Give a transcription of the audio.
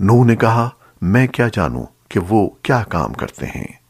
نوح نے کہا میں کیا جانوں کہ وہ کیا کام کرتے ہیں؟